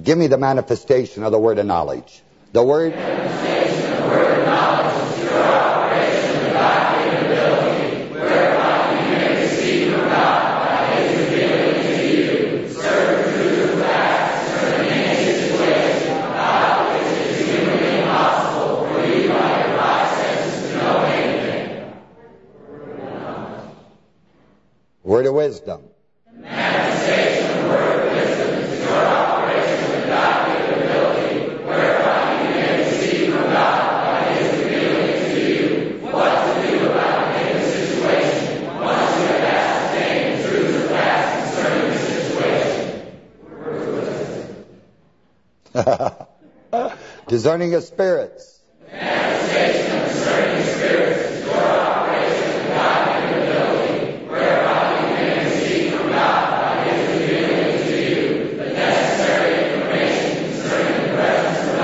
Give me the manifestation of the word of knowledge. The word... Manifestation of the word of knowledge is operation of God capability, whereby you may receive from God by His to you certain truths of facts concerning any situation about which it is humanly impossible for you by your five senses to know anything. Word of wisdom. The manifestation of the word of wisdom is your operation of God capability, whereby you may receive from God by His revealing to you what to do about a given situation once you have ascertained the truths of facts concerning the situation. Discerning of spirits. Manifestation of spirits is your operation of God capability, whereby you receive from God by His to you the necessary information concerning the presence or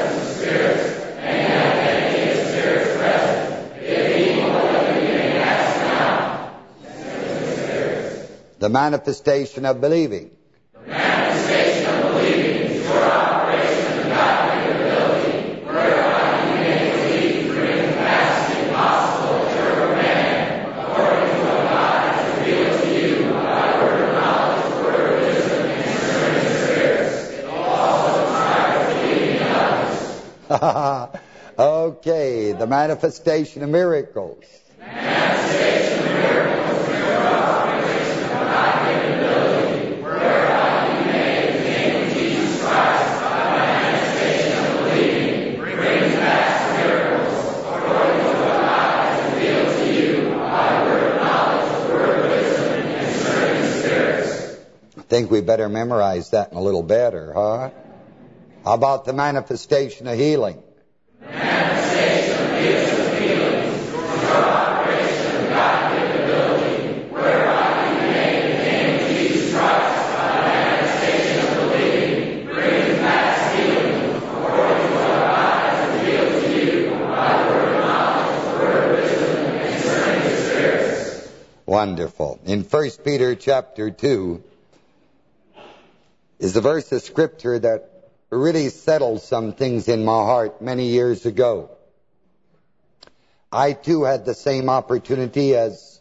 of spirits, and of spirits present. You may ask now. The manifestation of believing. The manifestation of believing is your operation of God capability, whereby you may believe through the capacity impossible to your man, according to what God has revealed to you by word of knowledge, word of wisdom, and discerning spirits, and also desire of believing in others. Okay, the manifestation of miracles. Manifestation of miracles of whereby the name of Jesus Christ, by manifestation of believing, miracles, according to what revealed to you by word of knowledge, word of wisdom, and spirits. I think we better memorize that a little better, huh? About the manifestation of healing? Manifestation of gifts of healing your operation of God capability, whereby you in the name of Jesus Christ, by the manifestation of believing, bring past healing, according to what God has revealed to you by word of knowledge, word of wisdom, and discerning spirits. Wonderful. In 1 Peter chapter 2 is the verse of scripture that really settled some things in my heart many years ago. I too had the same opportunity as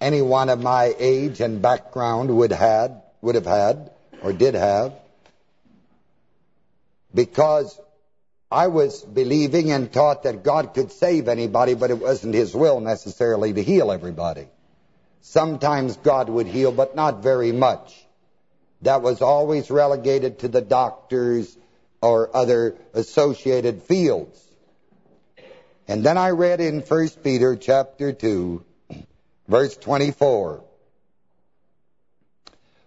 anyone of my age and background would had would have had or did have because I was believing and taught that God could save anybody, but it wasn't his will necessarily to heal everybody. Sometimes God would heal, but not very much. That was always relegated to the doctors or other associated fields. And then I read in 1 Peter chapter 2, verse 24,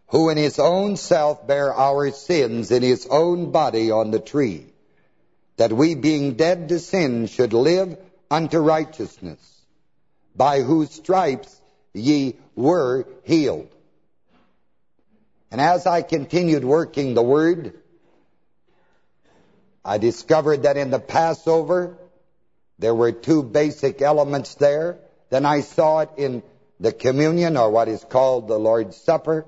who in his own self bare our sins in his own body on the tree, that we being dead to sin should live unto righteousness, by whose stripes ye were healed. And as I continued working the Word, I discovered that in the Passover, there were two basic elements there. Then I saw it in the communion, or what is called the Lord's Supper.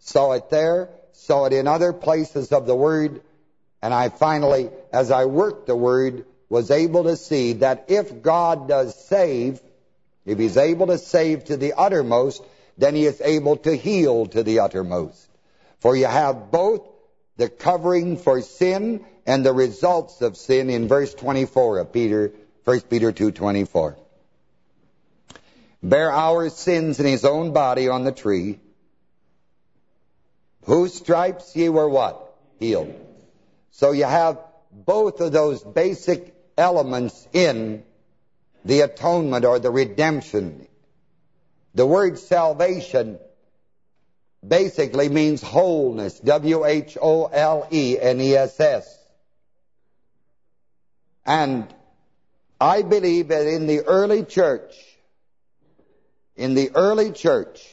Saw it there, saw it in other places of the Word, and I finally, as I worked the Word, was able to see that if God does save, if He's able to save to the uttermost, then He is able to heal to the uttermost. For you have both the covering for sin and the results of sin in verse 24 of Peter, 1 Peter 2.24. Bear our sins in His own body on the tree, whose stripes ye were what? Healed. So you have both of those basic elements in the atonement or the redemption. The word salvation basically means wholeness. W-H-O-L-E-N-E-S-S. And I believe that in the early church, in the early church,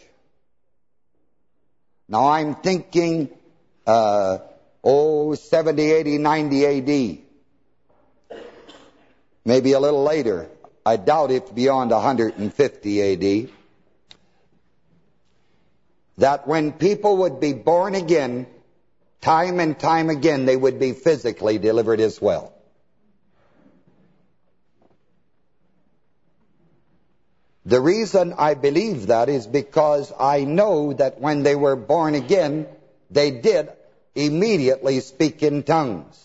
now I'm thinking, uh, oh, 70, 80, 90 A.D., maybe a little later. I doubt if beyond 150 A.D., that when people would be born again, time and time again they would be physically delivered as well. The reason I believe that is because I know that when they were born again, they did immediately speak in tongues.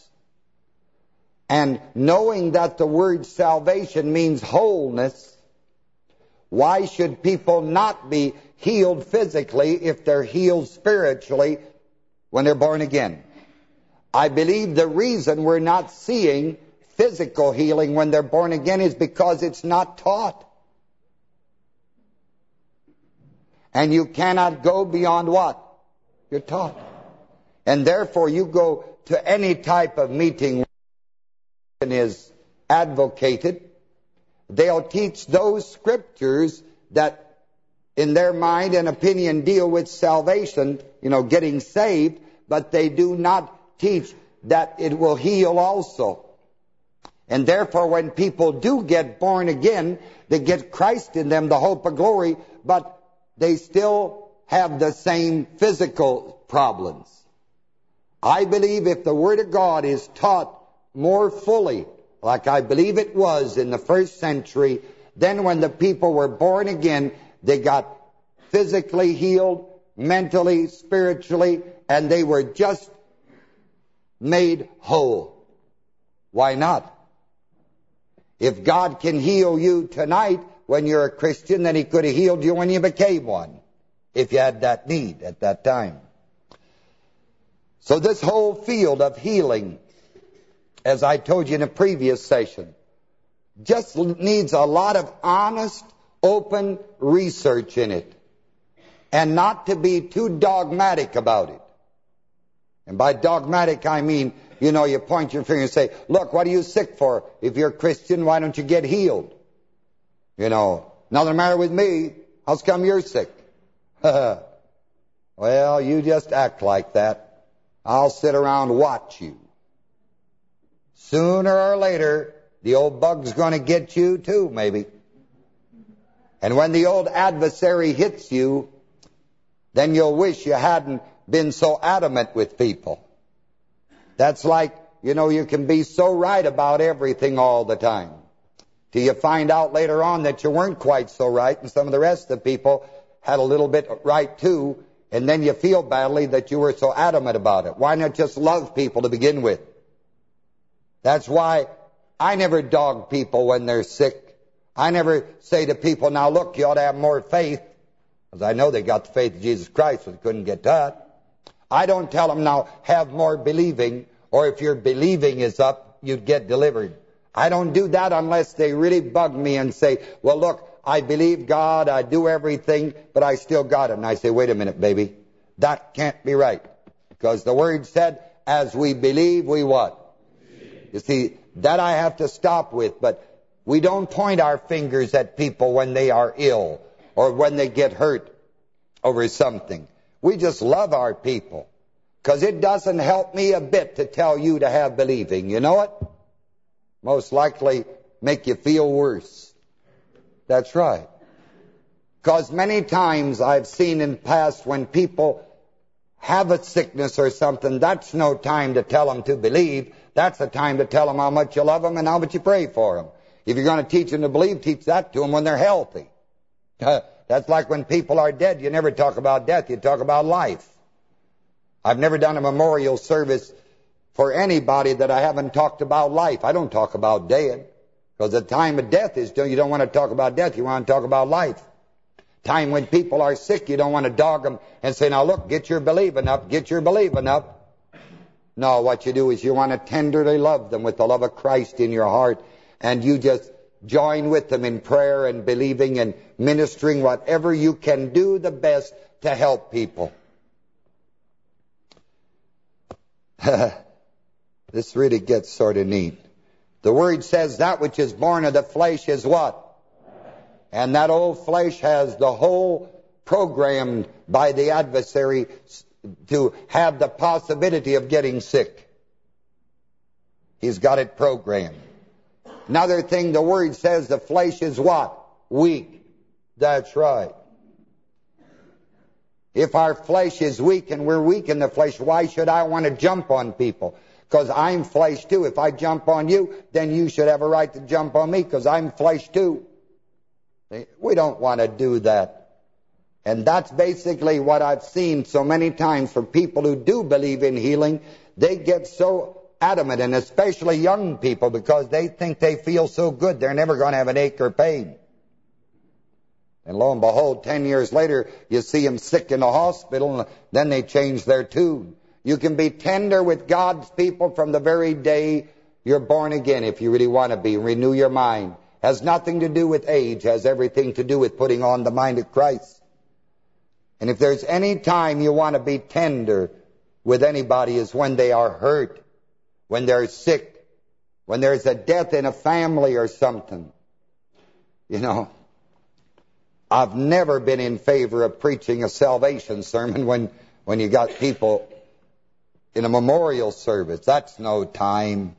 And knowing that the word salvation means wholeness, why should people not be healed physically if they're healed spiritually when they're born again? I believe the reason we're not seeing physical healing when they're born again is because it's not taught. And you cannot go beyond what? You're taught. And therefore you go to any type of meeting is advocated, they'll teach those scriptures that in their mind and opinion deal with salvation, you know, getting saved, but they do not teach that it will heal also. And therefore, when people do get born again, they get Christ in them, the hope of glory, but they still have the same physical problems. I believe if the Word of God is taught more fully, like I believe it was in the first century, then when the people were born again, they got physically healed, mentally, spiritually, and they were just made whole. Why not? If God can heal you tonight when you're a Christian, then he could have healed you when you became one, if you had that need at that time. So this whole field of healing as I told you in a previous session, just needs a lot of honest, open research in it. And not to be too dogmatic about it. And by dogmatic, I mean, you know, you point your finger and say, look, what are you sick for? If you're a Christian, why don't you get healed? You know, nothing matter with me. How's come you're sick? well, you just act like that. I'll sit around watch you. Sooner or later, the old bug's going to get you too, maybe. And when the old adversary hits you, then you'll wish you hadn't been so adamant with people. That's like, you know, you can be so right about everything all the time. Till you find out later on that you weren't quite so right, and some of the rest of the people had a little bit right too, and then you feel badly that you were so adamant about it. Why not just love people to begin with? That's why I never dog people when they're sick. I never say to people, now look, you ought to have more faith. Because I know they got the faith of Jesus Christ, but they couldn't get that. I don't tell them, now have more believing, or if your believing is up, you'd get delivered. I don't do that unless they really bug me and say, well, look, I believe God, I do everything, but I still got it. And I say, wait a minute, baby. That can't be right. Because the Word said, as we believe, we what? You see, that I have to stop with, but we don't point our fingers at people when they are ill or when they get hurt over something. We just love our people because it doesn't help me a bit to tell you to have believing. You know it? Most likely make you feel worse. That's right. Because many times I've seen in the past when people have a sickness or something, that's no time to tell them to believe. That's the time to tell them how much you love them and how much you pray for them. If you're going to teach them to believe, teach that to them when they're healthy. That's like when people are dead, you never talk about death, you talk about life. I've never done a memorial service for anybody that I haven't talked about life. I don't talk about dead. Because the time of death is, you don't want to talk about death, you want to talk about life. Time when people are sick, you don't want to dog them and say, now look, get your believing up, get your believing up. No, what you do is you want to tenderly love them with the love of Christ in your heart. And you just join with them in prayer and believing and ministering whatever you can do the best to help people. this really gets sort of neat. The word says that which is born of the flesh is what? And that old flesh has the whole programmed by the adversary to have the possibility of getting sick. He's got it programmed. Another thing the word says the flesh is what? Weak. That's right. If our flesh is weak and we're weak in the flesh, why should I want to jump on people? Because I'm flesh too. If I jump on you, then you should have a right to jump on me because I'm flesh too. We don't want to do that. And that's basically what I've seen so many times for people who do believe in healing. They get so adamant, and especially young people, because they think they feel so good, they're never going to have an ache or pain. And lo and behold, 10 years later, you see them sick in the hospital, and then they change their tune. You can be tender with God's people from the very day you're born again, if you really want to be. Renew your mind. Has nothing to do with age, has everything to do with putting on the mind of Christ. And if there's any time you want to be tender with anybody is when they are hurt, when they're sick, when there's a death in a family or something. You know, I've never been in favor of preaching a salvation sermon when, when you got people in a memorial service. That's no time.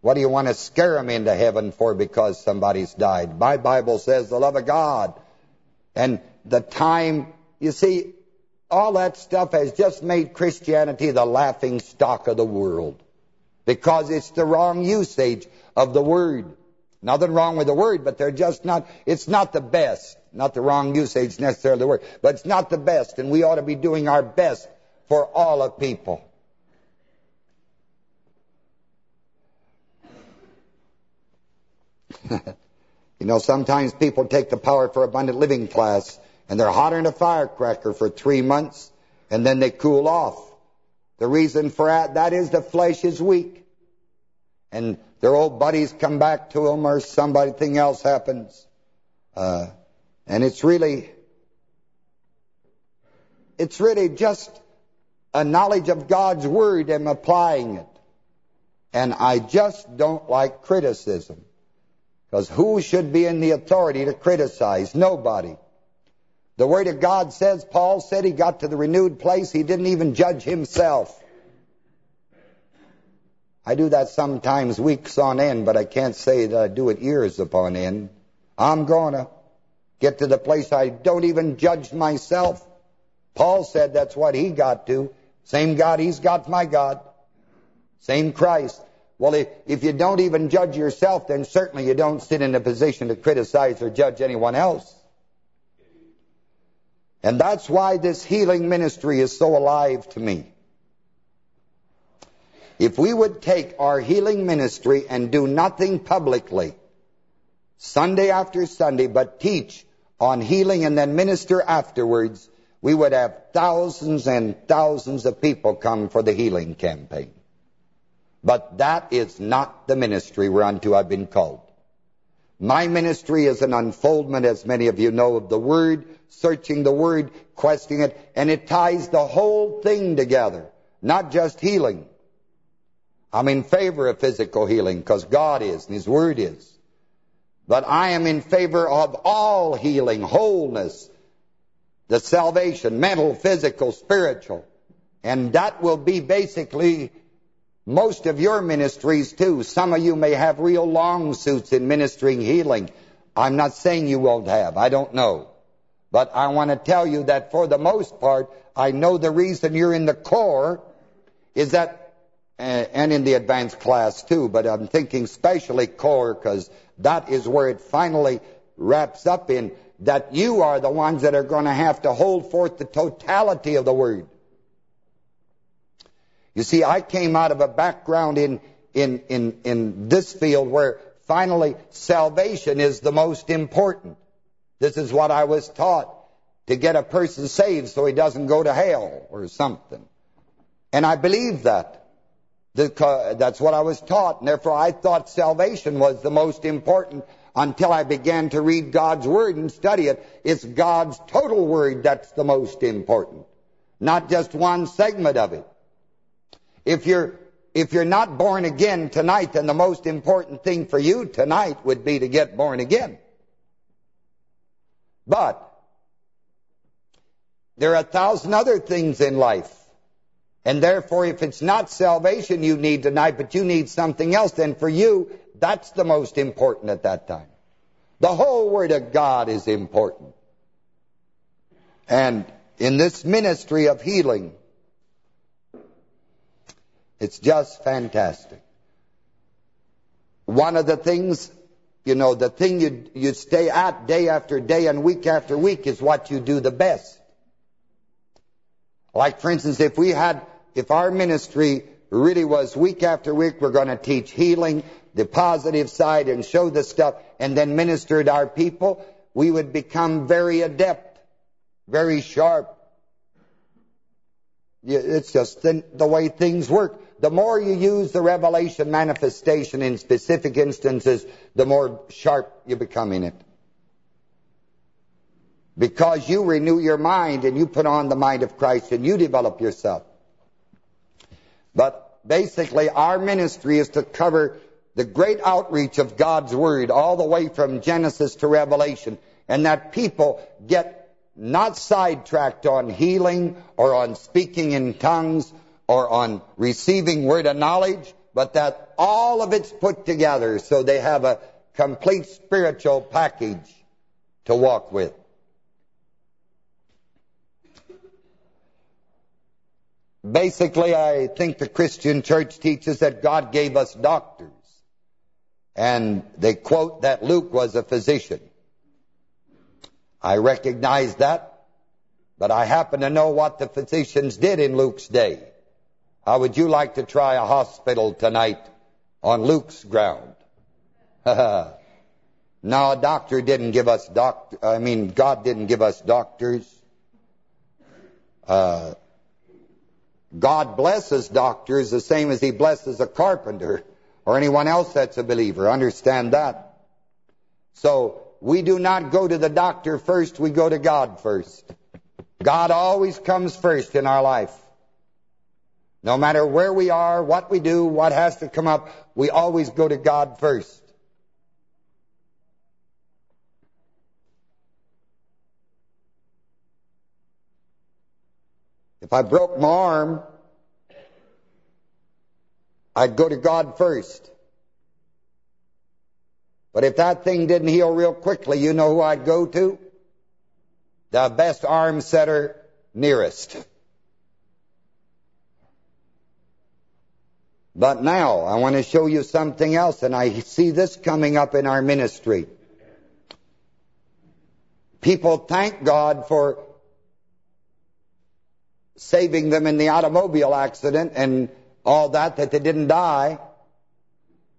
What do you want to scare them into heaven for because somebody's died? My Bible says the love of God. And the time, you see, all that stuff has just made Christianity the laughing stock of the world. Because it's the wrong usage of the word. Nothing wrong with the word, but they're just not, it's not the best. Not the wrong usage necessarily the word, but it's not the best, and we ought to be doing our best for all of people. you know, sometimes people take the Power for Abundant Living class, and they're hotter than a firecracker for three months, and then they cool off. The reason for that, is the flesh is weak. And their old buddies come back to them or something else happens. Uh, and it's really, it's really just a knowledge of God's Word and applying it. And I just don't like criticism. Because who should be in the authority to criticize? Nobody. The Word of God says, Paul said he got to the renewed place, he didn't even judge himself. I do that sometimes weeks on end, but I can't say that I do it years upon end. I'm gonna get to the place I don't even judge myself. Paul said that's what he got to. Same God he's got my God. Same Christ. Well, if, if you don't even judge yourself, then certainly you don't sit in a position to criticize or judge anyone else. And that's why this healing ministry is so alive to me. If we would take our healing ministry and do nothing publicly, Sunday after Sunday, but teach on healing and then minister afterwards, we would have thousands and thousands of people come for the healing campaign. But that is not the ministry whereunto I've been called. My ministry is an unfoldment, as many of you know, of the Word, searching the Word, questing it, and it ties the whole thing together, not just healing. I'm in favor of physical healing because God is and His Word is. But I am in favor of all healing, wholeness, the salvation, mental, physical, spiritual. And that will be basically most of your ministries too. Some of you may have real long suits in ministering healing. I'm not saying you won't have. I don't know. But I want to tell you that for the most part, I know the reason you're in the Corps is that, uh, and in the advanced class too, but I'm thinking especially Corps because that is where it finally wraps up in, that you are the ones that are going to have to hold forth the totality of the Word. You see, I came out of a background in, in, in, in this field where finally salvation is the most important. This is what I was taught, to get a person saved so he doesn't go to hell or something. And I believe that. That's what I was taught, and therefore I thought salvation was the most important until I began to read God's Word and study it. It's God's total Word that's the most important, not just one segment of it. If you're if you're not born again tonight, then the most important thing for you tonight would be to get born again. But there are a thousand other things in life. And therefore, if it's not salvation you need tonight, but you need something else, then for you, that's the most important at that time. The whole Word of God is important. And in this ministry of healing. It's just fantastic. One of the things, you know, the thing you, you stay at day after day and week after week is what you do the best. Like, for instance, if we had, if our ministry really was week after week, we're going to teach healing, the positive side, and show the stuff, and then minister to our people, we would become very adept, very sharp. It's just the, the way things work. The more you use the revelation manifestation in specific instances, the more sharp you become in it. Because you renew your mind and you put on the mind of Christ and you develop yourself. But basically our ministry is to cover the great outreach of God's Word all the way from Genesis to Revelation. And that people get not sidetracked on healing or on speaking in tongues or on receiving word of knowledge, but that all of it's put together so they have a complete spiritual package to walk with. Basically, I think the Christian church teaches that God gave us doctors. And they quote that Luke was a physician. I recognize that, but I happen to know what the physicians did in Luke's day. How would you like to try a hospital tonight on Luke's ground? no, a doctor didn't give us doctor. I mean, God didn't give us doctors. Uh, God blesses doctors the same as he blesses a carpenter or anyone else that's a believer. Understand that. So we do not go to the doctor first, we go to God first. God always comes first in our life. No matter where we are, what we do, what has to come up, we always go to God first. If I broke my arm, I'd go to God first. But if that thing didn't heal real quickly, you know who I'd go to? The best arm setter nearest. But now, I want to show you something else, and I see this coming up in our ministry. People thank God for saving them in the automobile accident and all that, that they didn't die.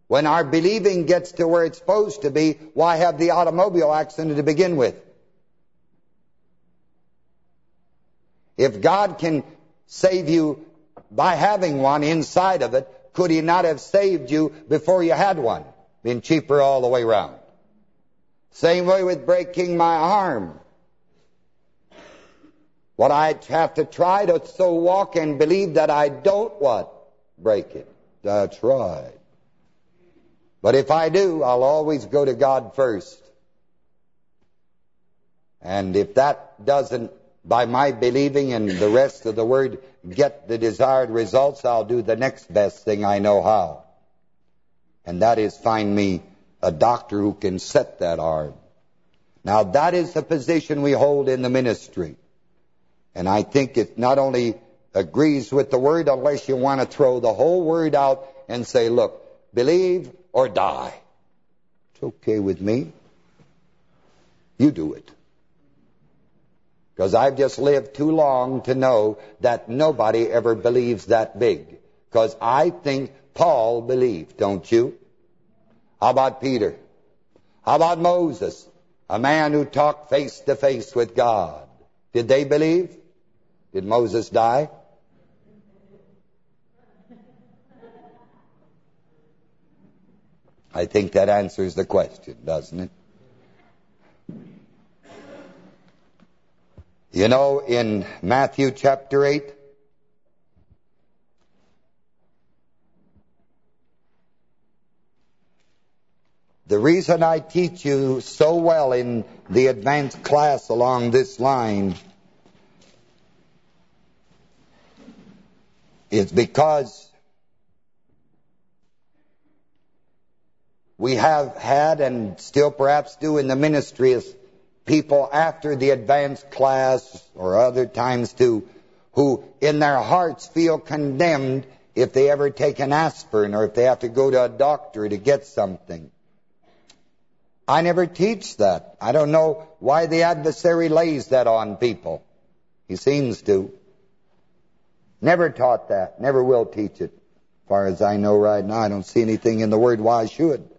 When our believing gets to where it's supposed to be, why have the automobile accident to begin with? If God can save you by having one inside of it, could he not have saved you before you had one? Been cheaper all the way around. Same way with breaking my arm. What I have to try to so walk and believe that I don't what? Break it. That's right. But if I do, I'll always go to God first. And if that doesn't, by my believing and the rest of the word, get the desired results, I'll do the next best thing I know how. And that is find me a doctor who can set that arm. Now that is the position we hold in the ministry. And I think it not only agrees with the word unless you want to throw the whole word out and say, look, believe or die. It's okay with me. You do it. Because I've just lived too long to know that nobody ever believes that big. Because I think Paul believed, don't you? How about Peter? How about Moses? A man who talked face to face with God. Did they believe? Did Moses die? I think that answers the question, doesn't it? You know, in Matthew chapter 8, the reason I teach you so well in the advanced class along this line is because we have had and still perhaps do in the ministry is people after the advanced class or other times too, who in their hearts feel condemned if they ever take an aspirin or if they have to go to a doctor to get something. I never teach that. I don't know why the adversary lays that on people. He seems to. Never taught that. Never will teach it. As far as I know right now, I don't see anything in the Word why I should.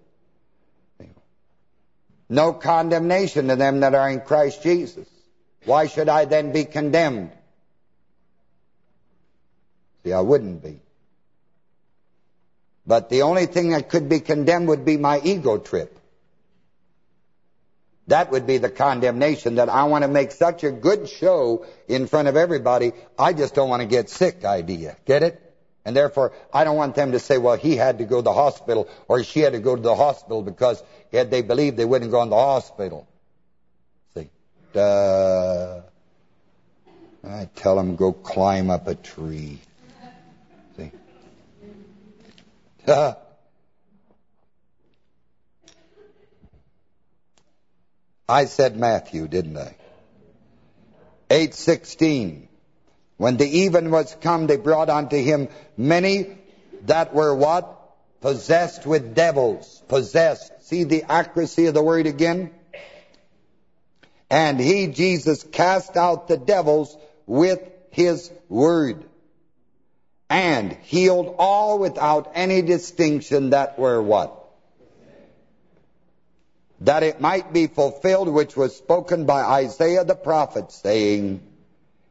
No condemnation to them that are in Christ Jesus. Why should I then be condemned? See, I wouldn't be. But the only thing that could be condemned would be my ego trip. That would be the condemnation that I want to make such a good show in front of everybody, I just don't want to get sick idea. Get it? And therefore, I don't want them to say, well, he had to go to the hospital or she had to go to the hospital because had they believed they wouldn't go in the hospital. See? Uh, I tell them, go climb up a tree. See? Uh, I said Matthew, didn't I? 8.16 When the even was come, they brought unto him many that were what? Possessed with devils. Possessed. See the accuracy of the word again? And he, Jesus, cast out the devils with his word. And healed all without any distinction that were what? that it might be fulfilled which was spoken by Isaiah the prophet, saying,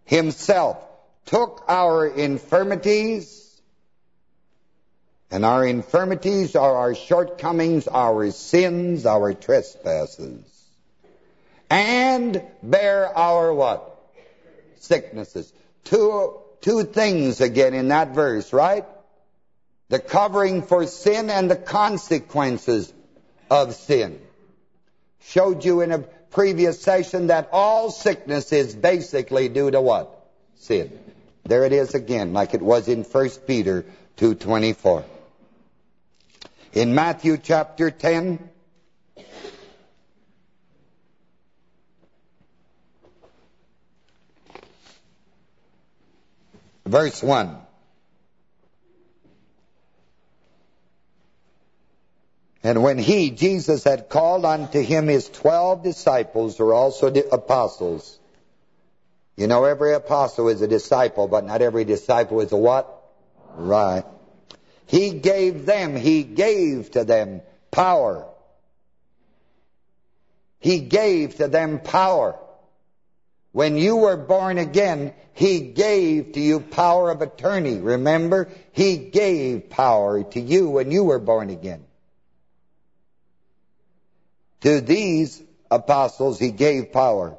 Himself took our infirmities, and our infirmities are our shortcomings, our sins, our trespasses, and bear our what? Sicknesses. Two, two things again in that verse, right? The covering for sin and the consequences of sin showed you in a previous session that all sickness is basically due to what? Sin. There it is again, like it was in 1 Peter 2.24. In Matthew chapter 10, verse 1. And when he, Jesus, had called unto him his twelve disciples, or also the apostles. You know, every apostle is a disciple, but not every disciple is a what? Right. He gave them, he gave to them power. He gave to them power. When you were born again, he gave to you power of attorney. Remember? He gave power to you when you were born again. To these apostles he gave power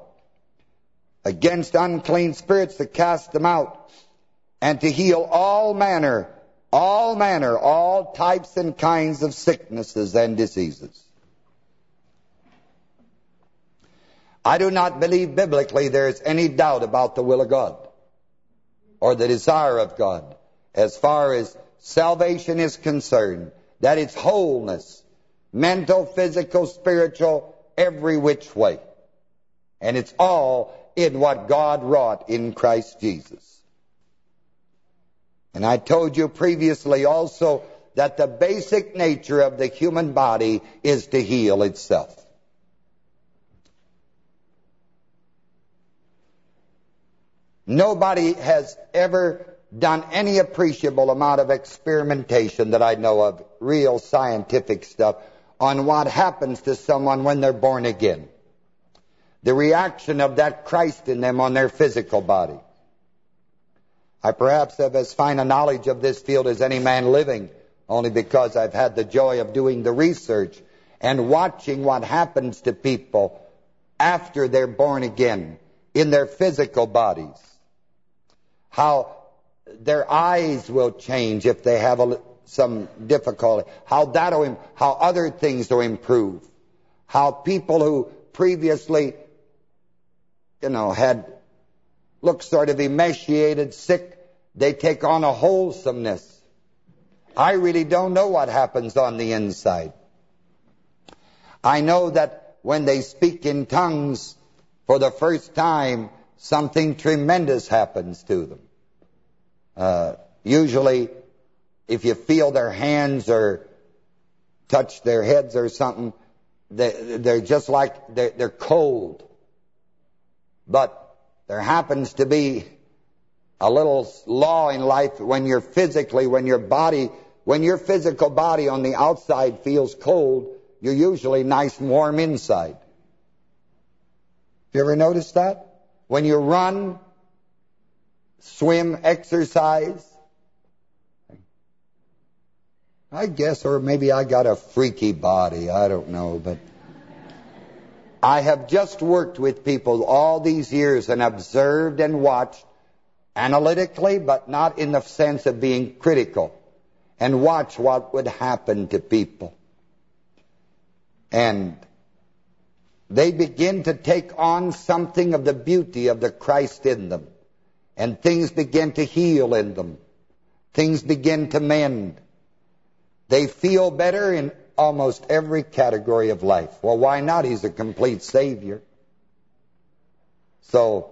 against unclean spirits to cast them out and to heal all manner, all manner, all types and kinds of sicknesses and diseases. I do not believe biblically there is any doubt about the will of God or the desire of God as far as salvation is concerned, that it's wholeness, mental, physical, spiritual, every which way. And it's all in what God wrought in Christ Jesus. And I told you previously also that the basic nature of the human body is to heal itself. Nobody has ever done any appreciable amount of experimentation that I know of, real scientific stuff, on what happens to someone when they're born again. The reaction of that Christ in them on their physical body. I perhaps have as fine a knowledge of this field as any man living, only because I've had the joy of doing the research and watching what happens to people after they're born again in their physical bodies. How their eyes will change if they have a some difficulty, how that'll, how other things will improve, how people who previously, you know, had looked sort of emaciated, sick, they take on a wholesomeness. I really don't know what happens on the inside. I know that when they speak in tongues, for the first time, something tremendous happens to them. Uh, usually, if you feel their hands or touch their heads or something, they're just like, they're cold. But there happens to be a little law in life when you're physically, when your body, when your physical body on the outside feels cold, you're usually nice and warm inside. Have You ever noticed that? When you run, swim, exercise, I guess, or maybe I got a freaky body, I don't know, but I have just worked with people all these years and observed and watched analytically, but not in the sense of being critical, and watch what would happen to people. And they begin to take on something of the beauty of the Christ in them. And things begin to heal in them. Things begin to mend. They feel better in almost every category of life. Well, why not? He's a complete Savior. So,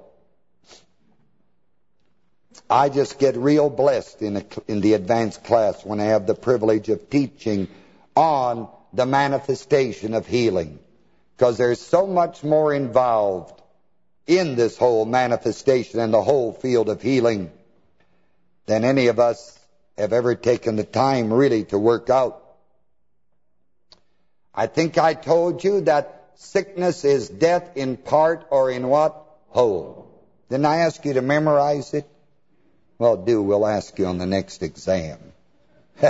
I just get real blessed in, a, in the advanced class when I have the privilege of teaching on the manifestation of healing. Because there's so much more involved in this whole manifestation and the whole field of healing than any of us have ever taken the time really to work out. I think I told you that sickness is death in part or in what? Whole. Didn't I ask you to memorize it? Well, do. We'll ask you on the next exam.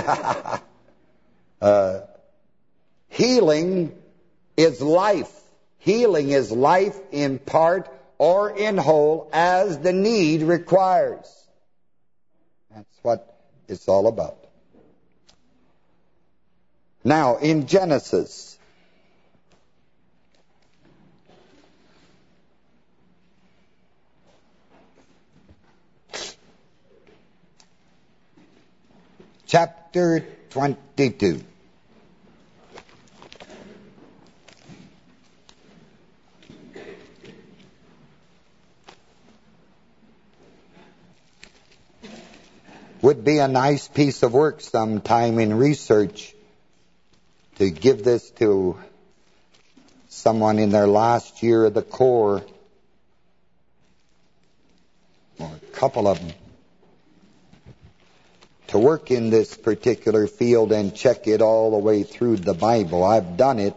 uh, healing is life. Healing is life in part or in whole as the need requires. That's what it's all about. Now, in Genesis, chapter 22. Would be a nice piece of work sometime in research to give this to someone in their last year of the Corps, or a couple of them, to work in this particular field and check it all the way through the Bible. I've done it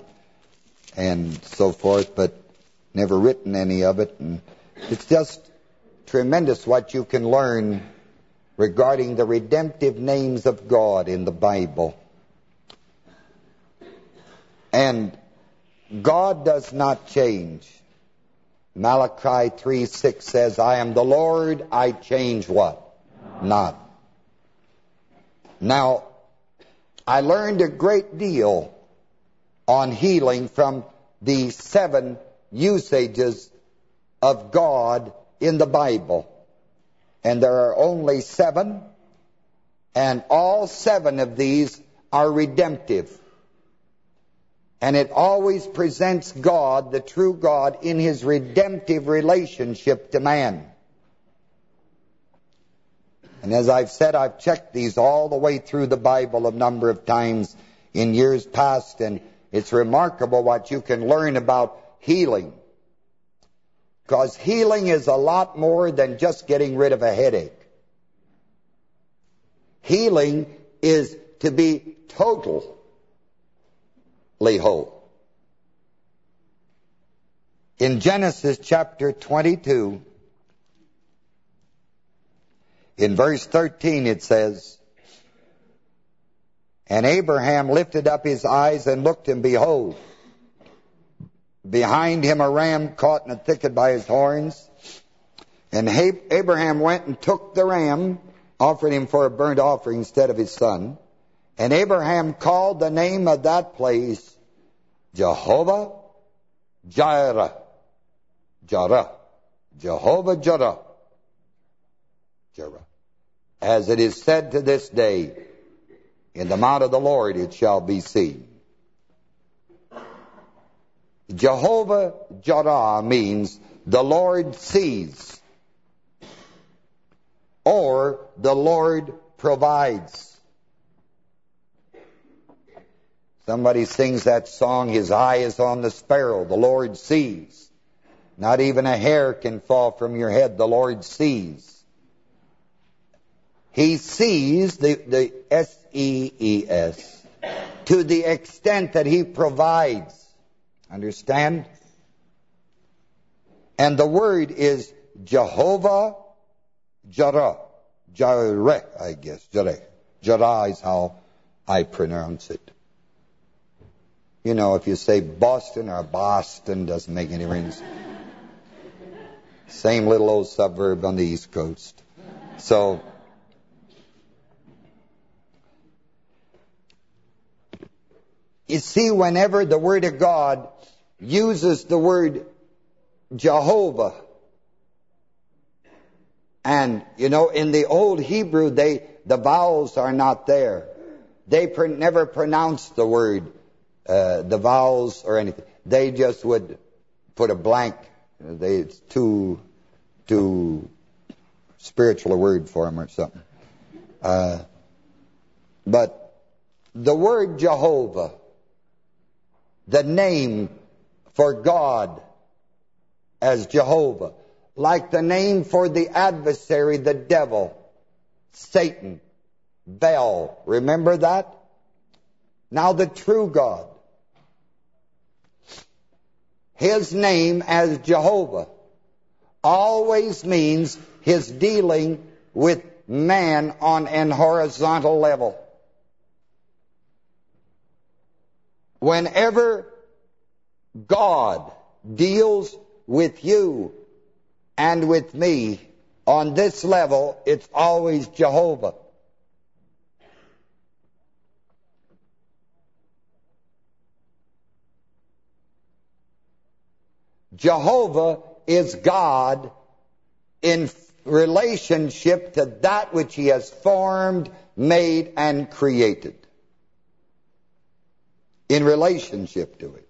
and so forth, but never written any of it. And it's just tremendous what you can learn regarding the redemptive names of God in the Bible. And God does not change. Malachi 3, 6 says, I am the Lord, I change what? Not. Now, I learned a great deal on healing from the seven usages of God in the Bible. And there are only seven, and all seven of these are redemptive. And it always presents God, the true God, in his redemptive relationship to man. And as I've said, I've checked these all the way through the Bible a number of times in years past, and it's remarkable what you can learn about healing. Because healing is a lot more than just getting rid of a headache. Healing is to be total whole. In Genesis chapter 22, in verse 13 it says, And Abraham lifted up his eyes and looked, and behold, behind him a ram caught in a thicket by his horns. And Abraham went and took the ram, offered him for a burnt offering instead of his son. And Abraham called the name of that place Jehovah Jireh. Jireh. Jehovah Jireh. Jireh. As it is said to this day, in the mount of the Lord it shall be seen. Jehovah Jireh means the Lord sees or the Lord provides. Somebody sings that song, His eye is on the sparrow, the Lord sees. Not even a hair can fall from your head, the Lord sees. He sees, the, the S-E-E-S, to the extent that He provides. Understand? And the word is Jehovah Jireh. Jireh, I guess. Jireh. Jireh is how I pronounce it. You know, if you say Boston or Boston, doesn't make any difference. Same little old suburb on the East Coast. So, you see, whenever the Word of God uses the word Jehovah, and, you know, in the old Hebrew, they the vowels are not there. They pr never pronounce the word, uh, the vowels or anything. They just would put a blank. They, it's too, too spiritual a word for them or something. Uh, but the word Jehovah, the name for God as Jehovah, like the name for the adversary, the devil, Satan, Baal. Remember that? Now the true God. His name as Jehovah always means his dealing with man on an horizontal level. Whenever God deals with you and with me on this level, it's always Jehovah. Jehovah is God in relationship to that which he has formed, made, and created. In relationship to it.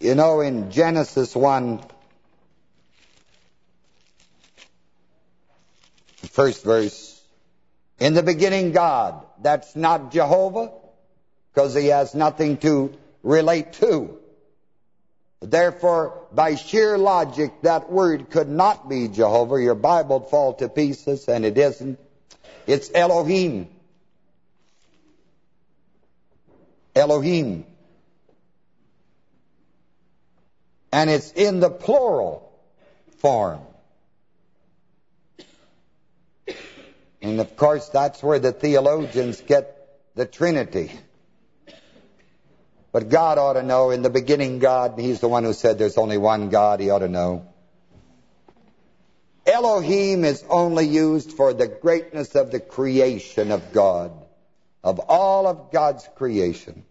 You know, in Genesis 1, first verse, in the beginning God, that's not Jehovah, because he has nothing to relate to. Therefore, by sheer logic, that word could not be Jehovah. Your Bible would fall to pieces, and it isn't. It's Elohim. Elohim. And it's in the plural form. And of course, that's where the theologians get the Trinity. But God ought to know, in the beginning God, He's the one who said there's only one God, He ought to know. Elohim is only used for the greatness of the creation of God, of all of God's creation.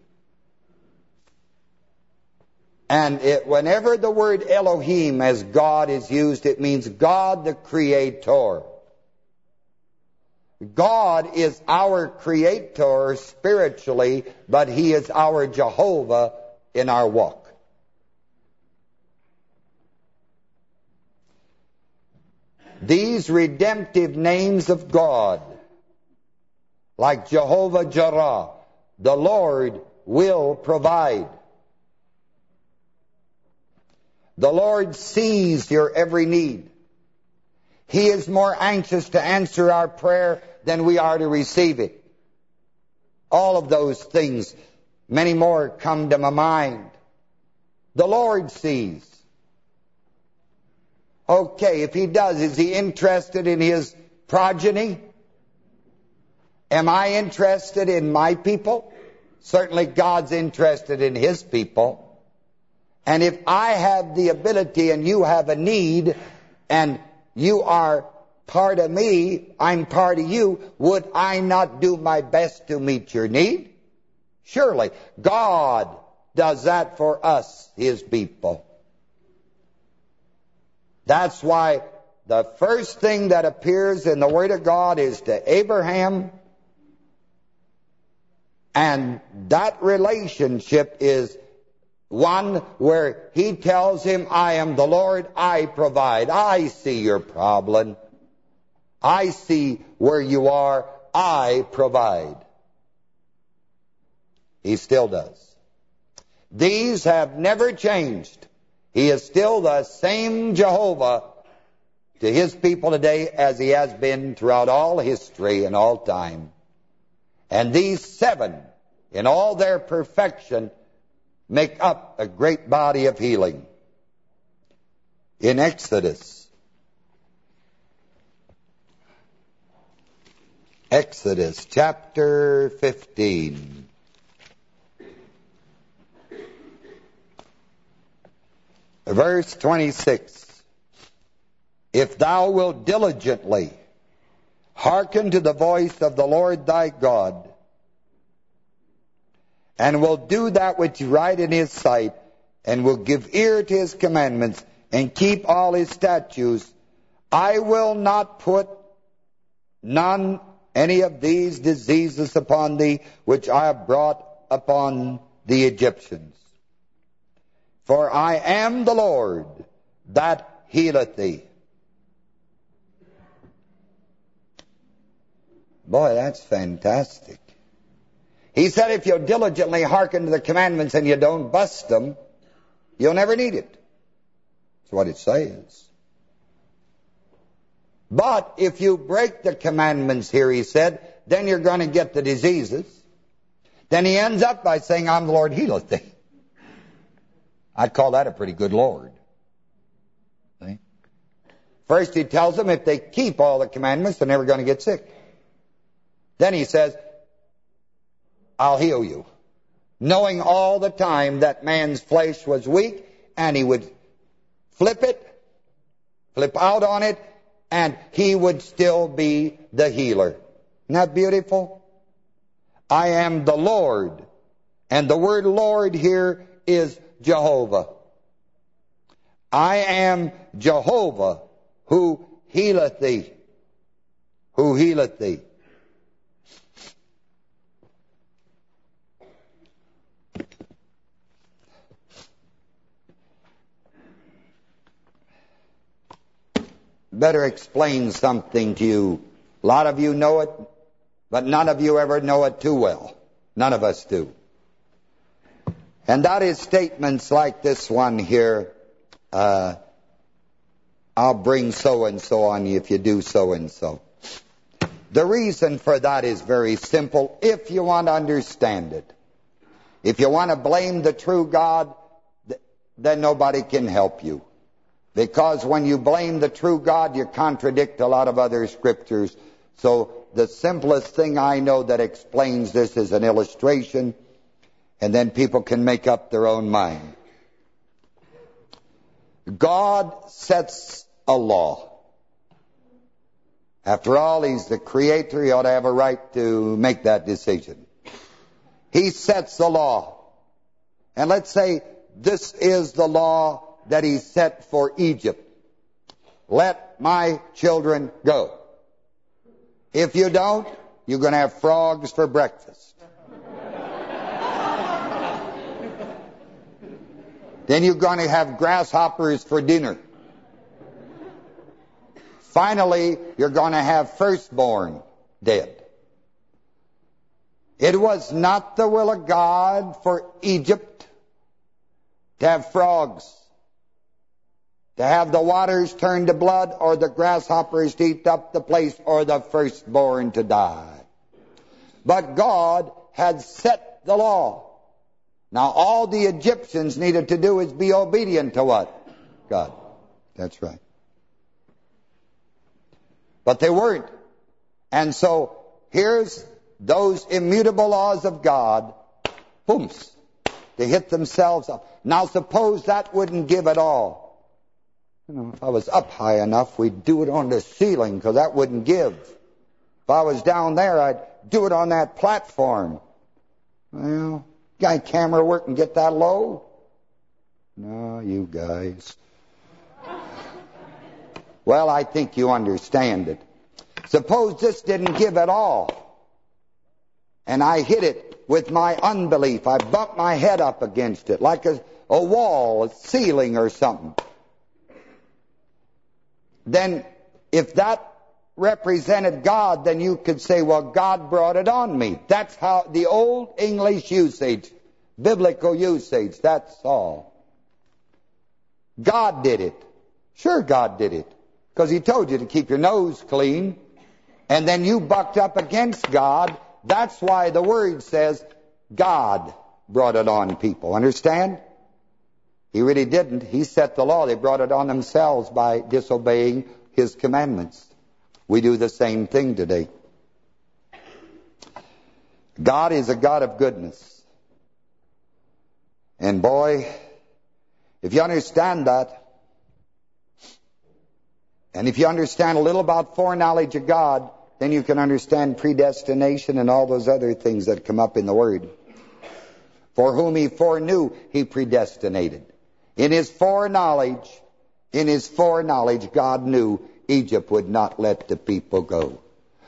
And it, whenever the word Elohim as God is used, it means God the Creator. God is our Creator spiritually, but He is our Jehovah in our walk. These redemptive names of God, like Jehovah Jireh, the Lord will provide. The Lord sees your every need. He is more anxious to answer our prayer than we are to receive it. All of those things, many more come to my mind. The Lord sees. Okay, if he does, is he interested in his progeny? Am I interested in my people? Certainly God's interested in his people. And if I have the ability and you have a need and you are part of me, I'm part of you, would I not do my best to meet your need? Surely. God does that for us, His people. That's why the first thing that appears in the Word of God is to Abraham, and that relationship is one where he tells him, I am the Lord, I provide. I see your problem. I see where you are, I provide. He still does. These have never changed. He is still the same Jehovah to his people today as he has been throughout all history and all time. And these seven, in all their perfection, make up a great body of healing. In Exodus, Exodus chapter 15, verse 26, If thou wilt diligently hearken to the voice of the Lord thy God, and will do that which is right in his sight, and will give ear to his commandments, and keep all his statutes, I will not put none any of these diseases upon thee, which I have brought upon the Egyptians. For I am the Lord that healeth thee. Boy, that's fantastic. He said if you diligently hearken to the commandments and you don't bust them, you'll never need it. That's what it says. But if you break the commandments here, he said, then you're going to get the diseases. Then he ends up by saying, I'm the Lord healeth thee. I'd call that a pretty good Lord. See? First he tells them if they keep all the commandments, they're never going to get sick. Then he says, I'll heal you. Knowing all the time that man's flesh was weak, and he would flip it, flip out on it, and he would still be the healer. Isn't that beautiful? I am the Lord. And the word Lord here is Jehovah. I am Jehovah who healeth thee. Who healeth thee. Better explain something to you. A lot of you know it, but none of you ever know it too well. None of us do. And that is statements like this one here. Uh, I'll bring so-and-so on you if you do so-and-so. The reason for that is very simple, if you want to understand it. If you want to blame the true God, then nobody can help you. Because when you blame the true God, you contradict a lot of other scriptures. So the simplest thing I know that explains this is an illustration, and then people can make up their own mind. God sets a law. After all, he's the creator. He ought to have a right to make that decision. He sets the law. And let's say this is the law that he set for Egypt. Let my children go. If you don't, you're going to have frogs for breakfast. then you're going to have grasshoppers for dinner. Finally, you're going to have firstborn dead. It was not the will of God for Egypt to have frogs to have the waters turned to blood, or the grasshoppers to eat up the place, or the firstborn to die. But God had set the law. Now all the Egyptians needed to do is be obedient to what? God. That's right. But they weren't. And so here's those immutable laws of God. Booms. They hit themselves up. Now suppose that wouldn't give at all. You know, if I was up high enough, we'd do it on the ceiling, because that wouldn't give. If I was down there, I'd do it on that platform. Well, guy camera work and get that low? No, you guys. Well, I think you understand it. Suppose this didn't give at all. And I hit it with my unbelief. I bumped my head up against it like a a wall, a ceiling or something, then if that represented God, then you could say, well, God brought it on me. That's how the old English usage, biblical usage, that's all. God did it. Sure, God did it. Because he told you to keep your nose clean. And then you bucked up against God. That's why the word says God brought it on people. Understand? He really didn't. He set the law. They brought it on themselves by disobeying his commandments. We do the same thing today. God is a God of goodness. And boy, if you understand that, and if you understand a little about foreknowledge of God, then you can understand predestination and all those other things that come up in the Word. For whom he foreknew, he predestinated. In his foreknowledge, in his foreknowledge, God knew Egypt would not let the people go.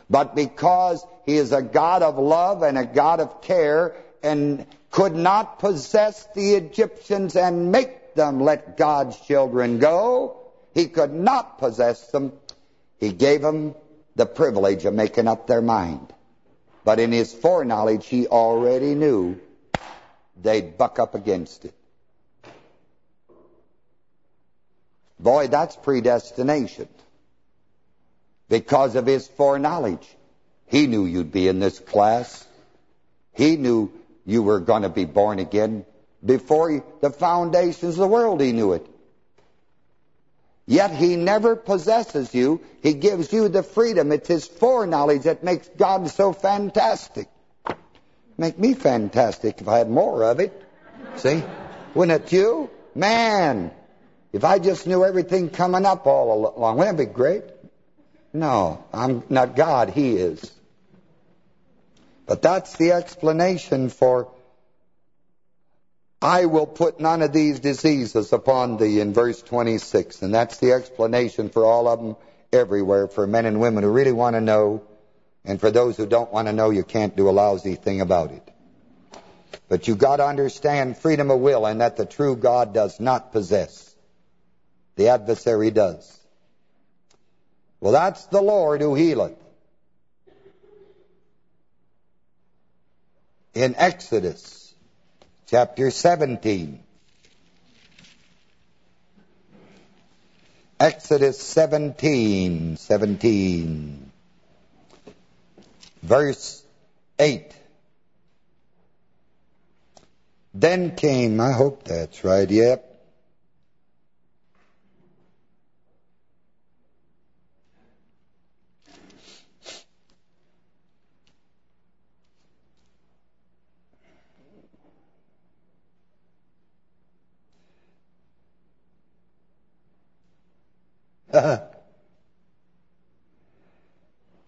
But because he is a God of love and a God of care and could not possess the Egyptians and make them let God's children go, he could not possess them. He gave them the privilege of making up their mind. But in his foreknowledge, he already knew they'd buck up against it. Boy, that's predestination because of his foreknowledge. He knew you'd be in this class. He knew you were going to be born again. Before the foundations of the world, he knew it. Yet he never possesses you. He gives you the freedom. It's his foreknowledge that makes God so fantastic. Make me fantastic if I had more of it. See? Wouldn't it you? Man, if I just knew everything coming up all along, wouldn't it be great? No, I'm not God, He is. But that's the explanation for I will put none of these diseases upon thee in verse 26. And that's the explanation for all of them everywhere for men and women who really want to know. And for those who don't want to know, you can't do a lousy thing about it. But you got to understand freedom of will and that the true God does not possess. The adversary does. Well, that's the Lord who healeth. In Exodus chapter 17. Exodus 17, 17, verse 8. Then came, I hope that's right, yep.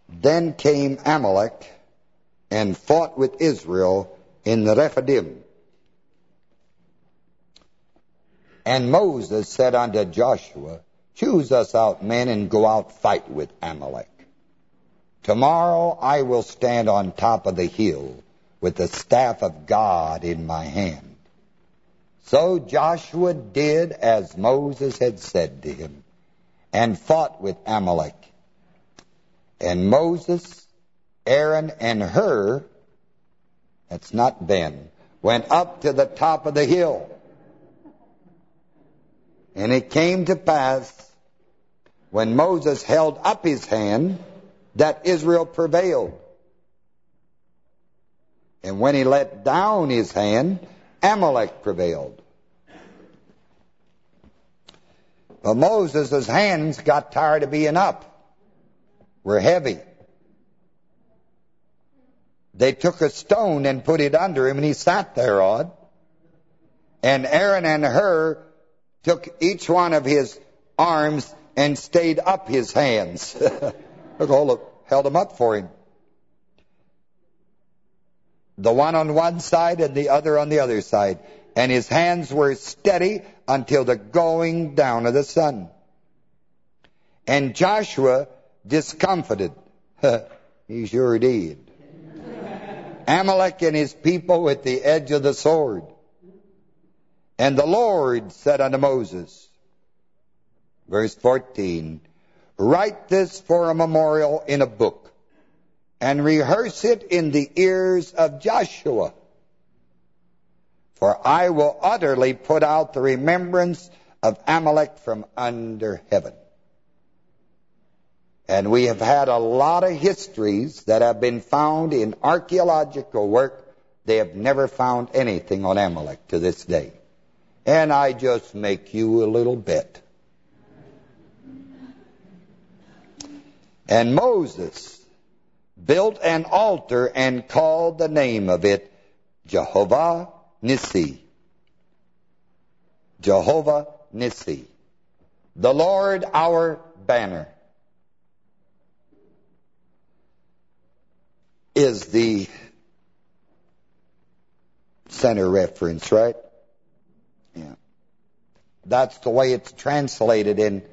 then came Amalek and fought with Israel in the Rephidim. And Moses said unto Joshua, Choose us out men and go out fight with Amalek. Tomorrow I will stand on top of the hill with the staff of God in my hand. So Joshua did as Moses had said to him and fought with Amalek. And Moses, Aaron, and Hur, that's not Ben, went up to the top of the hill. And it came to pass, when Moses held up his hand, that Israel prevailed. And when he let down his hand, Amalek prevailed. But Moses' hands got tired of being up. Were heavy. They took a stone and put it under him, and he sat there on. And Aaron and Hur took each one of his arms and stayed up his hands. Look, held them up for him. The one on one side and the other on the other side and his hands were steady until the going down of the sun. And Joshua discomfited. he sure did. Amalek and his people at the edge of the sword. And the Lord said unto Moses, verse 14, Write this for a memorial in a book, and rehearse it in the ears of Joshua. For I will utterly put out the remembrance of Amalek from under heaven. And we have had a lot of histories that have been found in archaeological work. They have never found anything on Amalek to this day. And I just make you a little bet. And Moses built an altar and called the name of it Jehovah Nissi. Jehovah Nissi. The Lord our banner. Is the center reference, right? Yeah. That's the way it's translated in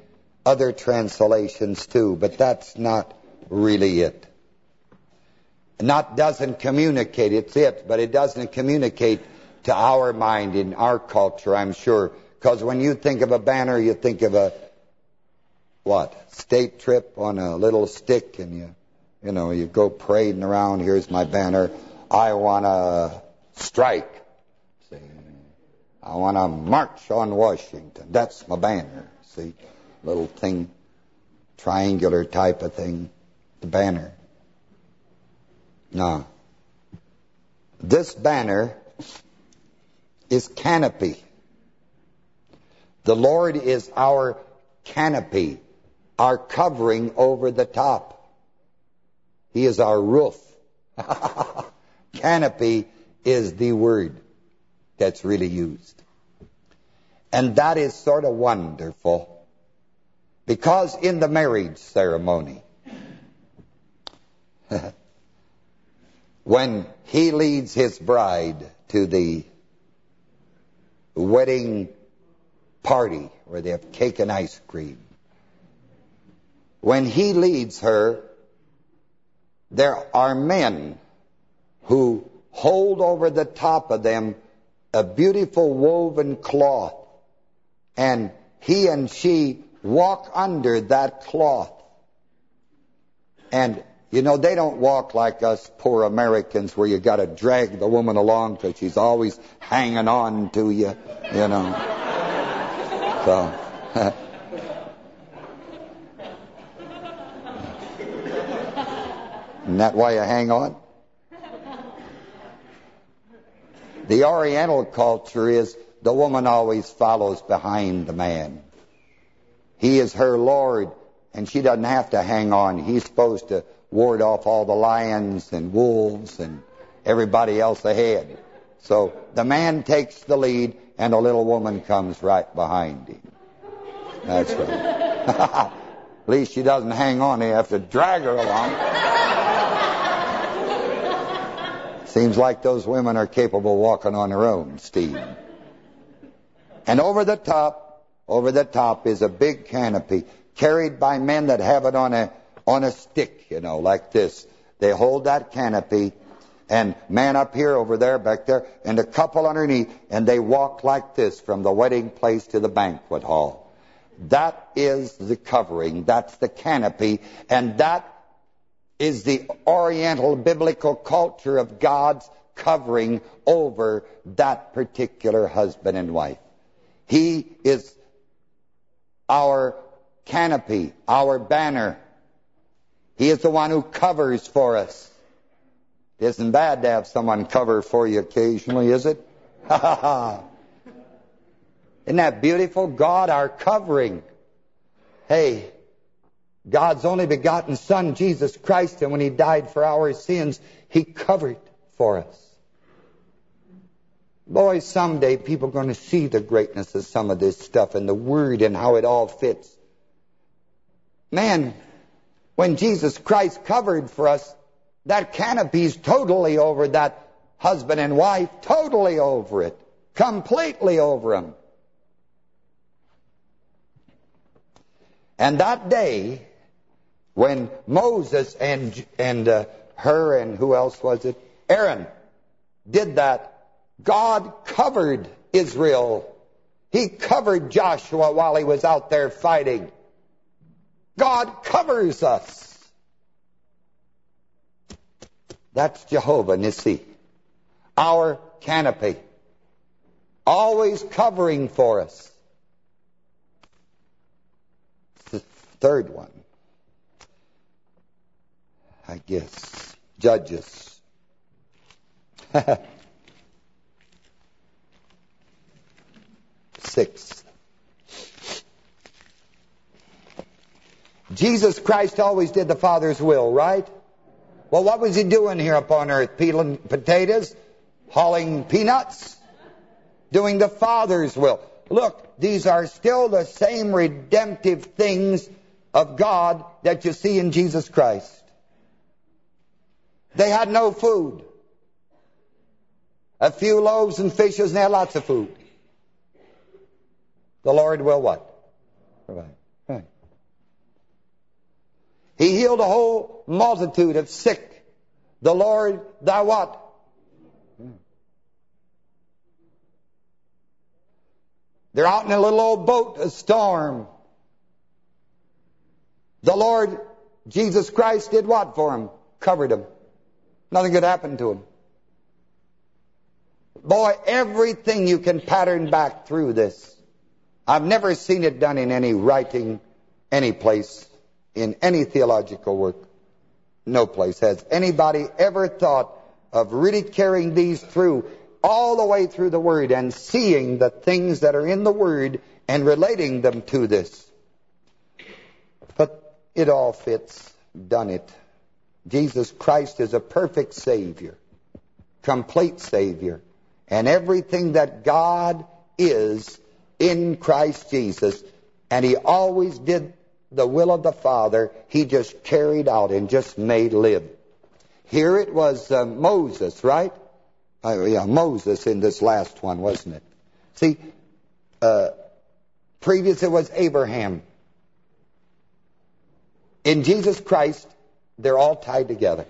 other translations too, but that's not really it. Not doesn't communicate, it's it, but it doesn't communicate to our mind in our culture, I'm sure. Because when you think of a banner, you think of a, what, state trip on a little stick, and you, you know, you go parading around, here's my banner, I want to strike. I want to march on Washington. That's my banner, see little thing, triangular type of thing, the banner. Now, This banner is canopy. The Lord is our canopy, our covering over the top. He is our roof. canopy is the word that's really used. And that is sort of wonderful because in the marriage ceremony, when he leads his bride to the wedding party where they have cake and ice cream, when he leads her, there are men who hold over the top of them a beautiful woven cloth, and he and she walk under that cloth. And, you know, they don't walk like us poor Americans where you got to drag the woman along because she's always hanging on to you, you know. So... Isn't that why you hang on? The Oriental culture is the woman always follows behind the man. He is her Lord, and she doesn't have to hang on. He's supposed to ward off all the lions and wolves and everybody else ahead. So the man takes the lead, and the little woman comes right behind him. That's right. At least she doesn't hang on. They have to drag her along. Seems like those women are capable of walking on their own, Steve. And over the top, over the top is a big canopy carried by men that have it on a on a stick, you know, like this. They hold that canopy and man up here, over there, back there, and a couple underneath, and they walk like this from the wedding place to the banquet hall. That is the covering. That's the canopy. And that is the oriental biblical culture of God's covering over that particular husband and wife. He is our canopy, our banner. He is the one who covers for us. It isn't bad to have someone cover for you occasionally, is it? Isn't that beautiful? God, our covering. Hey, God's only begotten Son, Jesus Christ, and when He died for our sins, He covered for us. Boy, someday people are going to see the greatness of some of this stuff and the Word and how it all fits. Man, when Jesus Christ covered for us, that canopy's totally over that husband and wife, totally over it, completely over them. And that day, when Moses and and uh, Hur and who else was it? Aaron did that God covered Israel He covered Joshua while he was out there fighting. God covers us. That's Jehovah Nissi, our canopy, always covering for us. The third one, I guess, Judges. Six. Jesus Christ always did the Father's will, right? Well, what was he doing here upon earth? Peeling potatoes? Hauling peanuts? Doing the Father's will. Look, these are still the same redemptive things of God that you see in Jesus Christ. They had no food. A few loaves and fishes and they had lots of food. The Lord will what? Provide. He healed a whole multitude of sick. The Lord, thou what? They're out in a little old boat, a storm. The Lord, Jesus Christ, did what for him? Covered him. Nothing could happen to him. Boy, everything you can pattern back through this. I've never seen it done in any writing, any place, in any theological work. No place has anybody ever thought of really carrying these through all the way through the Word and seeing the things that are in the Word and relating them to this. But it all fits, done it. Jesus Christ is a perfect Savior, complete Savior. And everything that God is in Christ Jesus, and He always did the will of the Father, He just carried out and just made live. Here it was uh, Moses, right? Uh, yeah, Moses in this last one, wasn't it? See, uh, previous it was Abraham. In Jesus Christ, they're all tied together.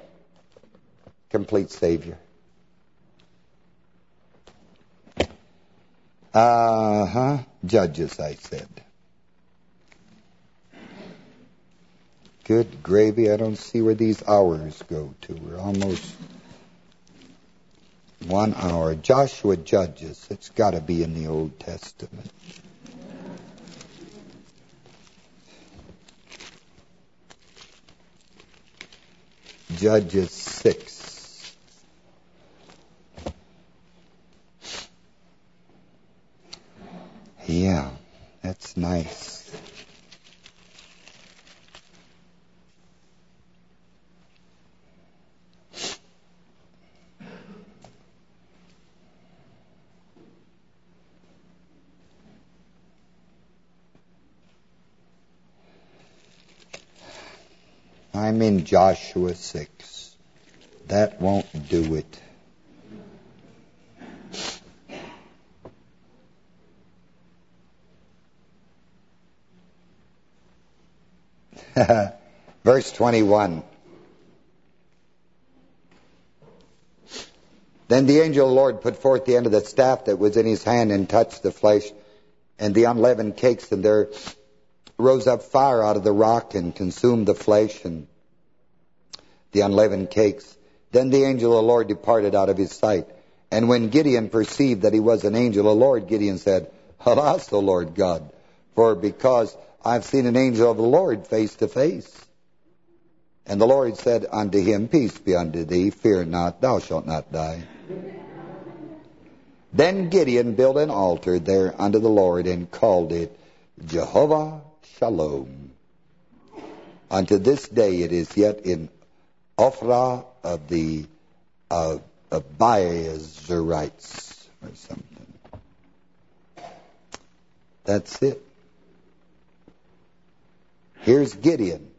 Complete Savior. Uh-huh. Judges, I said. Good gravy. I don't see where these hours go to. We're almost one hour. Joshua Judges. It's got to be in the Old Testament. Judges 6. Yeah, that's nice. I'm in Joshua 6. That won't do it. Verse 21. Then the angel of the Lord put forth the end of the staff that was in his hand and touched the flesh and the unleavened cakes, and there rose up fire out of the rock and consumed the flesh and the unleavened cakes. Then the angel of the Lord departed out of his sight. And when Gideon perceived that he was an angel of the Lord, Gideon said, Alas, O Lord God, for because I've seen an angel of the Lord face to face. And the Lord said unto him, Peace be unto thee, fear not, thou shalt not die. Then Gideon built an altar there unto the Lord and called it Jehovah Shalom. Unto this day it is yet in Ophrah of the uh, Abiezerites or something. That's it. Here's Gideon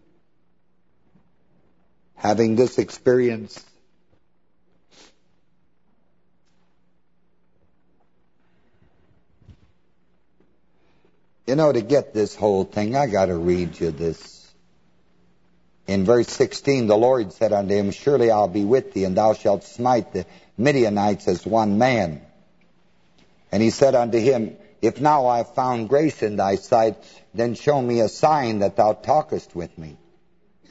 having this experience. You know, to get this whole thing, I got to read you this. In verse 16, the Lord said unto him, Surely I'll be with thee, and thou shalt smite the Midianites as one man. And he said unto him, If now I have found grace in thy sight, then show me a sign that thou talkest with me.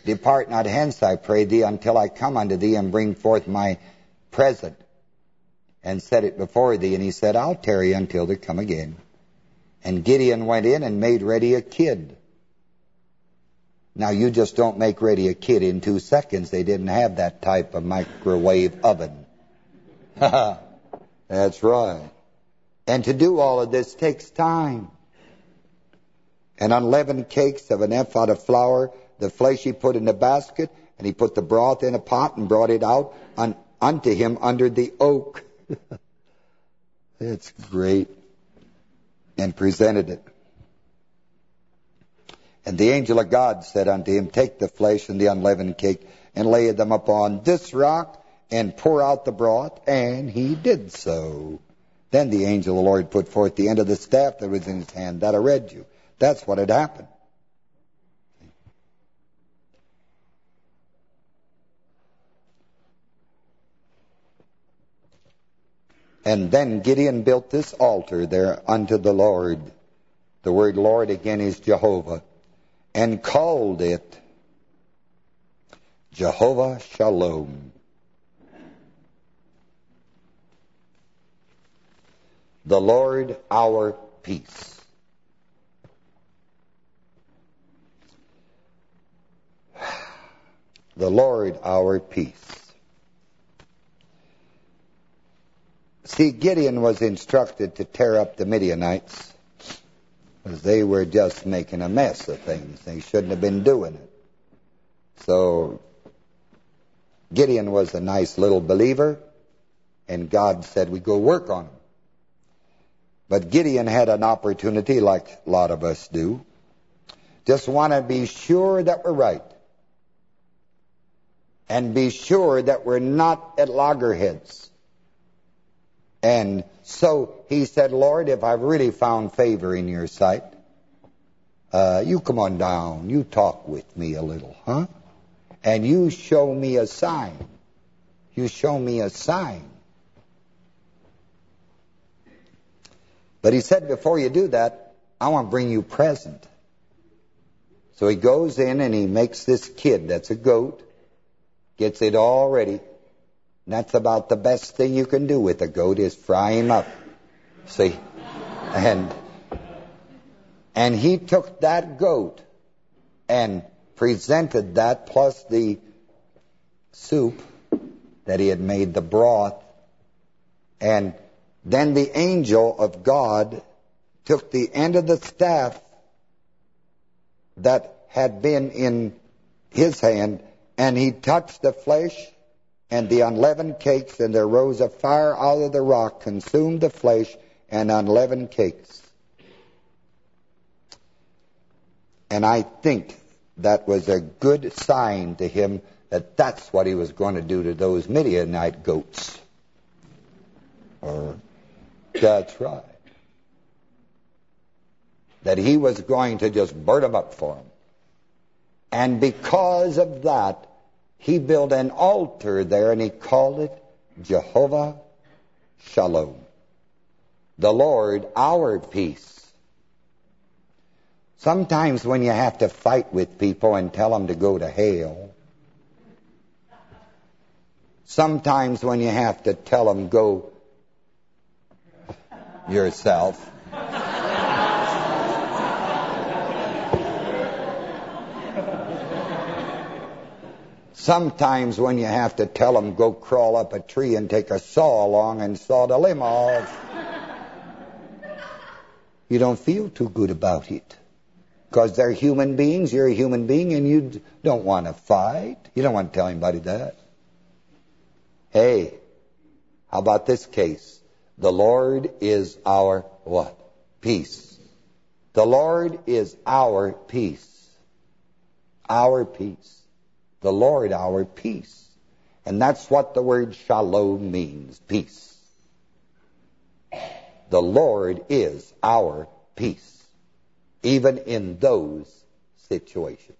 Depart not hence, I pray thee, until I come unto thee and bring forth my present and set it before thee. And he said, I'll tarry until they come again. And Gideon went in and made ready a kid. Now, you just don't make ready a kid in two seconds. They didn't have that type of microwave oven. That's right. And to do all of this takes time. And unleavened cakes of an ephah of flour, the flesh he put in the basket, and he put the broth in a pot and brought it out un unto him under the oak. It's great. And presented it. And the angel of God said unto him, Take the flesh and the unleavened cake, and lay them upon this rock, and pour out the broth. And he did so. Then the angel of the Lord put forth the end of the staff that was in his hand. That I read you. That's what had happened. And then Gideon built this altar there unto the Lord. The word Lord again is Jehovah. And called it Jehovah Shalom. The Lord our peace. The Lord our peace. See, Gideon was instructed to tear up the Midianites because they were just making a mess of things. They shouldn't have been doing it. So Gideon was a nice little believer, and God said, we go work on him. But Gideon had an opportunity, like a lot of us do, just want to be sure that we're right. And be sure that we're not at loggerheads. And so he said, Lord, if I've really found favor in your sight, uh, you come on down, you talk with me a little, huh? And you show me a sign. You show me a sign. But he said, before you do that, I want to bring you present. So he goes in and he makes this kid, that's a goat, gets it all ready, that's about the best thing you can do with a goat is fry him up. See? And and he took that goat and presented that plus the soup that he had made, the broth. And then the angel of God took the end of the staff that had been in his hand and he touched the flesh and the unleavened cakes, and there rose a fire out of the rock, consumed the flesh and unleavened cakes. And I think that was a good sign to him that that's what he was going to do to those Midianite goats. Or, that's right. That he was going to just burn them up for him. And because of that, he built an altar there and he called it Jehovah Shalom. The Lord, our peace. Sometimes when you have to fight with people and tell them to go to hell, sometimes when you have to tell them go yourself, Sometimes when you have to tell them, go crawl up a tree and take a saw along and saw the limb off, you don't feel too good about it. Because they're human beings, you're a human being, and you don't want to fight. You don't want to tell anybody that. Hey, how about this case? The Lord is our what? Peace. The Lord is our peace. Our peace the Lord our peace. And that's what the word shalom means, peace. The Lord is our peace, even in those situations.